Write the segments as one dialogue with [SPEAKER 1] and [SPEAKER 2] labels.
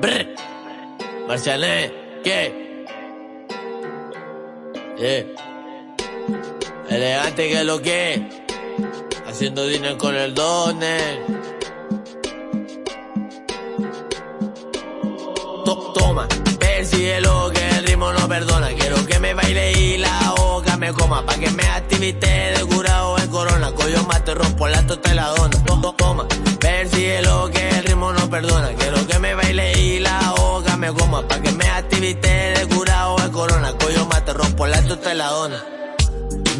[SPEAKER 1] Brr. Marciané, ¿qué? Eh. Elegante que lo que. Haciendo dinero con el doner. To- toma, lo que el ritmo no perdona. Quiero que me baile y la boca me coma. Pa' que me activite de curado en corona. Coyo más te rompo la tota y la dona. To- to- Toma, lo que el ritmo no perdona. Me. Pa' que me activite de curado en corona. Coyo más te rompo la tota y la dona.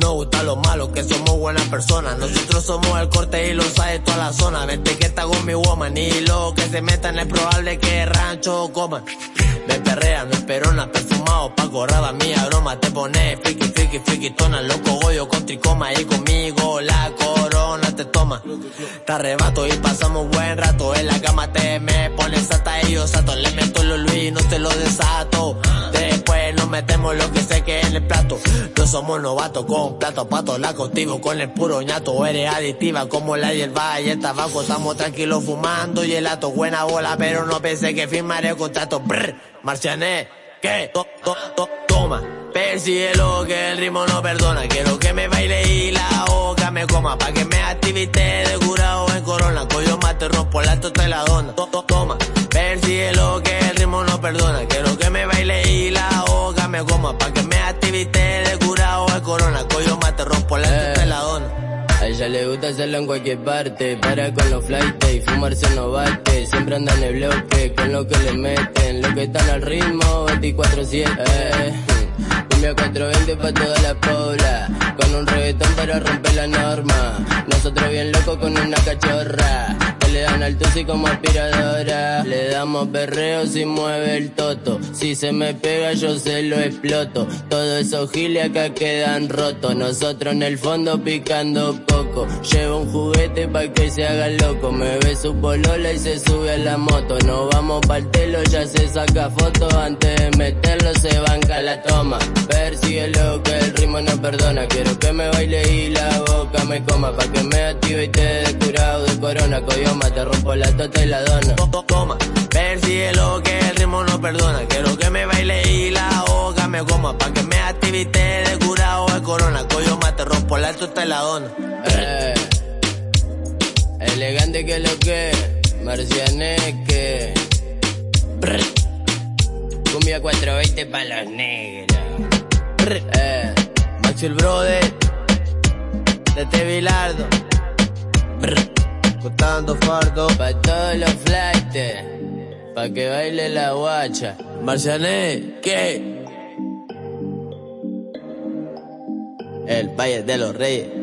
[SPEAKER 1] No gusta lo malo, que somos buenas personas. Nosotros somos el corte y lo sabe toda la zona. Vente que está con mi woman y lo que se metan es probable que rancho coman. Me perrea, no es perona, perfumado, paco, raba mía, broma, te pone friki, friki, friki, tona, loco, goyo con tricoma y conmigo la corona te toma. Te arrebato y pasamos buen rato, en la cama te me pones y yo sato, le meto metemos lo que sé que en el plato. No somos novatos con plato pato, la contigo con el puro ñato. Eres adictiva como la hierba y el tabaco. Estamos tranquilos fumando y el ato. Buena bola, pero no pensé que firmaré el contrato. Brr, marciané, ¿qué? To, to, to, toma. Persíguelo que el ritmo no perdona. Quiero que me baile y la boca me coma. Pa' que me activite de curado en corona. Coyo más te rompo la tota y la dona. Pa' que me activite de curado en corona. Coyo más te rompo la tota y la dona.
[SPEAKER 2] A ella le gusta hacerlo en cualquier parte, para con los flights y fumarse no bate. Siempre andan en el bloque con lo que le meten, lo que están al ritmo 24-7. Eh, cumbia 420 pa' toda la pobla, con un reggaetón para romper la norma. Nosotros bien locos con una cachorra, que le dan al tusi como aspiradora. Le damos perreo si mueve el toto, si se me pega yo se lo exploto. Todos esos giles acá quedan rotos, nosotros en el fondo picando poco. Llevo un juguete pa' que se haga loco, me ve su polola y se sube a la moto. No vamos pa'l telo, ya se saca foto, antes de meterlo se banca la toma. Persíguelo que el ritmo no perdona, quiero que me baile y la boca me coma, pa' que me active y te dé curado de corona. Coyoma, te rompo la tota y la dona.
[SPEAKER 1] To- to- Toma, persíguelo que el ritmo no perdona. Quiero que me baile y la boca me coma. Pa' que me activite de curado en corona. Coyo más te rompo la tota y la dona.
[SPEAKER 2] Eh, elegante que lo que, marcianeque. Cumbia 420 pa' los negros. Eh,
[SPEAKER 1] Maxi el brother, de este Bilardo. Brr, Cortando fardo.
[SPEAKER 2] pa' todos los flightes, pa' que baile la guacha.
[SPEAKER 1] Marciané, ¿qué? El Valle de los Reyes.